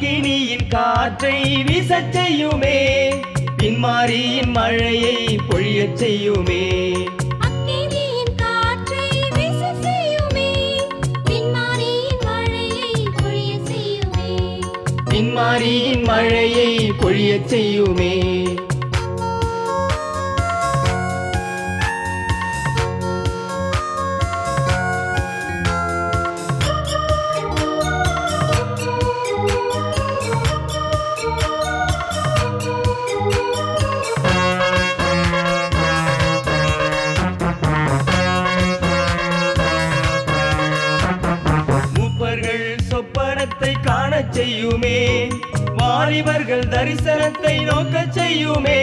அக்கினியின் காற்றை வீசச் செய்யுமே. பின்மாரியின் மழையை பொழியச் செய்யுமே. பின்மாரியின் மழையை பொழியச் செய்யுமே. வாழச் செய்யுமே. வாலிபர்கள் தரிசனத்தை நோக்கச் செய்யுமே.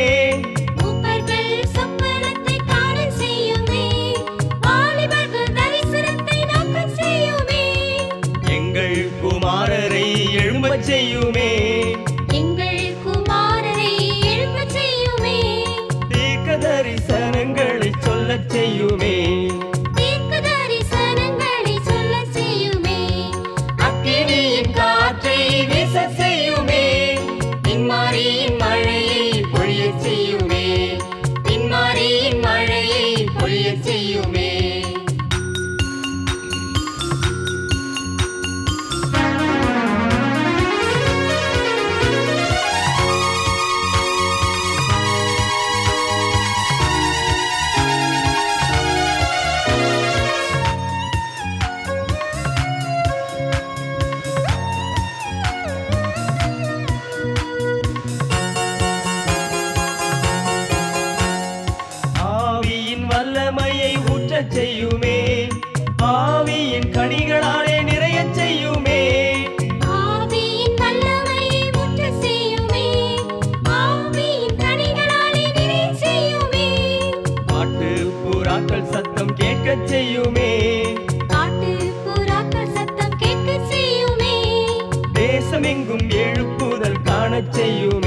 செய்யுமே. ஆவியின் கனிகளாலே நிறைய செய்யுமே. பாட்டு புறாக்கள் சத்தம் கேட்க செய்யுமே. தேசமெங்கும் எழுப்புதல் காணச் செய்யுமே.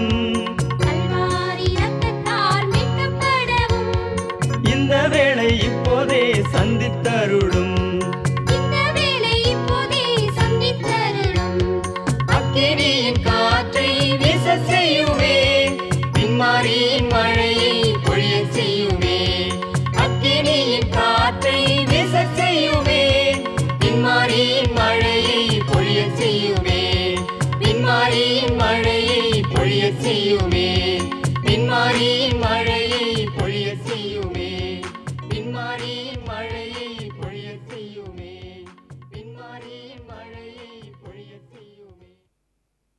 you, me.